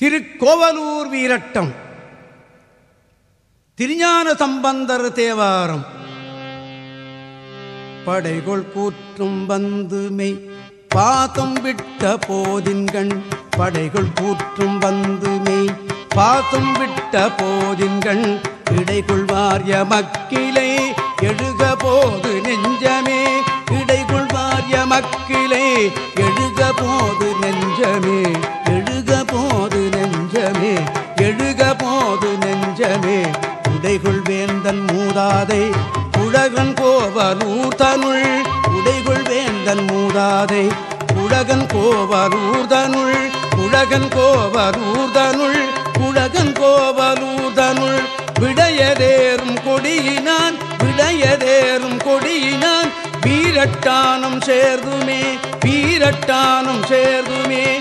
திருக்கோவலூர் வீரட்டம். திருஞான சம்பந்தர் தேவாரம். படைகொள் கூற்றும் வந்து மெய். பாதம் விட்ட போதின்கண். படைகொள் கூற்றும் வந்து மெய். பாதம் விட்ட போதின்கண். இடைகொள்வாரிய மக்கிலே எழுக போது நெஞ்சமே. இடைகொள்வாரிய மக்கிலே எழுக போது நெஞ்சமே. எழுக போது நெஞ்சமே உடைகுள் வேந்தன் மூதாதை உலகன் கோவலூர் தனுள். உடைகுள் வேந்தன் மூதாதை உலகன் கோவலூர் தனுள். உலகன் கோவலூர் தனுள் உலகன் கோவலூர் தனுள். விடையதேறும் கொடியினான் விடையதேறும் கொடியினான். வீரட்டானம் சேர்துமே வீரட்டானம் சேர்துமே